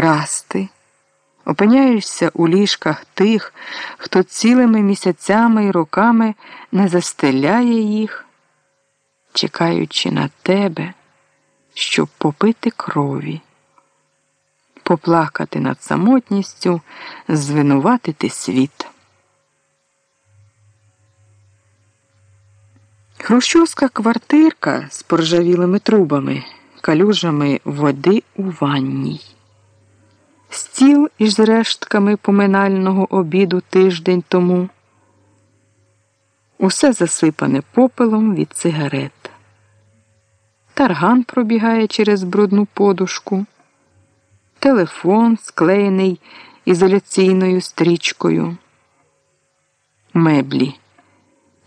красти. Опиняєшся у ліжках тих, хто цілими місяцями і роками не застеляє їх, чекаючи на тебе, щоб попити крові, поплакати над самотністю, звинуватити світ. Хрущовська квартирка з поржавілими трубами, калюжами води у ванній. Стіл із рештками поминального обіду тиждень тому. Усе засипане попелом від цигарет. Тарган пробігає через брудну подушку, телефон склеєний ізоляційною стрічкою, меблі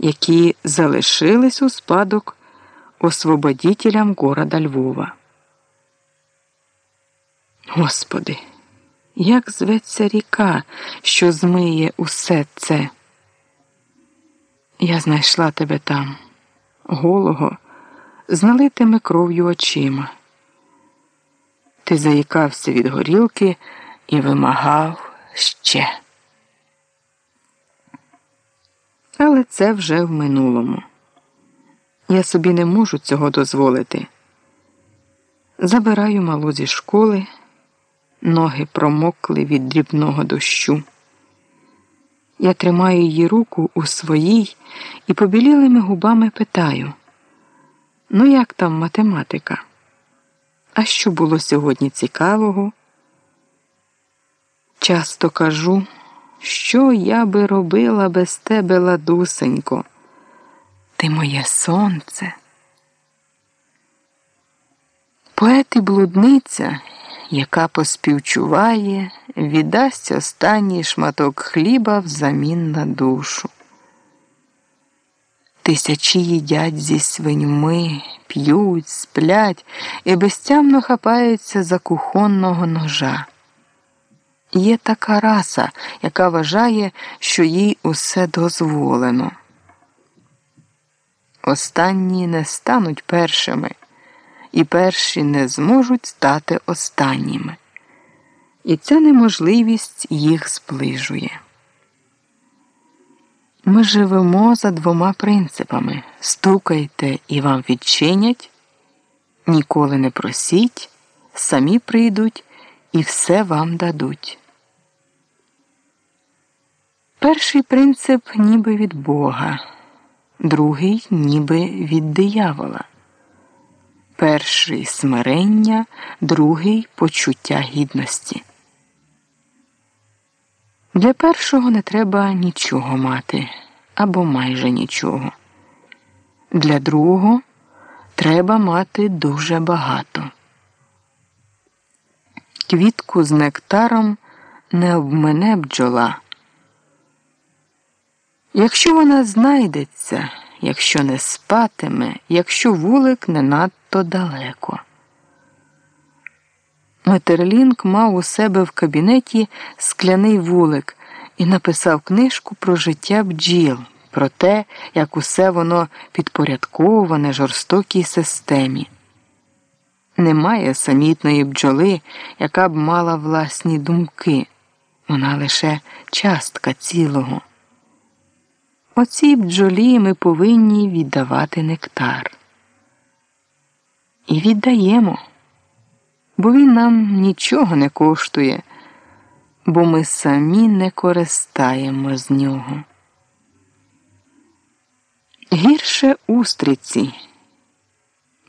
які залишились у спадок освободітелям города Львова. Господи, як зветься ріка, що змиє усе це? Я знайшла тебе там, голого, з налитими кров'ю очима. Ти заїкався від горілки і вимагав ще. Але це вже в минулому. Я собі не можу цього дозволити. Забираю малу зі школи, ноги промокли від дрібного дощу. Я тримаю її руку у своїй і побілілими губами питаю: Ну, як там математика? А що було сьогодні цікавого? Часто кажу. Що я би робила без тебе, ладусенько? Ти моє сонце. Поет і блудниця, яка поспівчуває, віддасть останній шматок хліба взамін на душу. Тисячі їдять зі свиньми, п'ють, сплять і безтямно хапаються за кухонного ножа. Є така раса, яка вважає, що їй усе дозволено. Останні не стануть першими, і перші не зможуть стати останніми. І ця неможливість їх зближує. Ми живемо за двома принципами стукайте і вам відчинять, ніколи не просіть, самі прийдуть і все вам дадуть. Перший принцип ніби від Бога, другий ніби від диявола. Перший смирення, другий почуття гідності. Для першого не треба нічого мати або майже нічого. Для другого треба мати дуже багато. Квітку з нектаром не обмене бджола. Якщо вона знайдеться, якщо не спатиме, якщо вулик не надто далеко. Метерлінк мав у себе в кабінеті скляний вулик і написав книжку про життя бджіл, про те, як усе воно підпорядковане жорстокій системі. Немає самітної бджоли, яка б мала власні думки, вона лише частка цілого. Оцій бджолі ми повинні віддавати нектар. І віддаємо, бо він нам нічого не коштує, бо ми самі не користаємо з нього. Гірше устриці,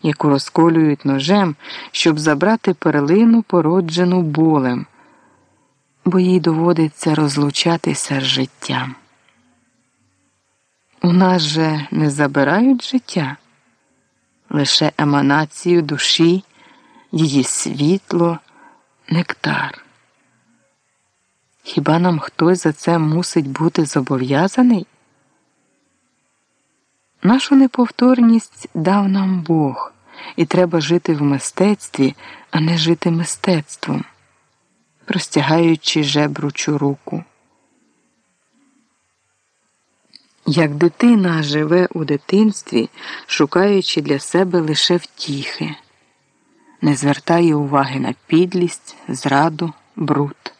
яку розколюють ножем, щоб забрати перлину, породжену болем, бо їй доводиться розлучатися з життям. У нас же не забирають життя, лише еманацію душі, її світло, нектар. Хіба нам хтось за це мусить бути зобов'язаний? Нашу неповторність дав нам Бог, і треба жити в мистецтві, а не жити мистецтвом, простягаючи жебручу руку. Як дитина живе у дитинстві, шукаючи для себе лише втіхи, не звертає уваги на підлість, зраду, бруд.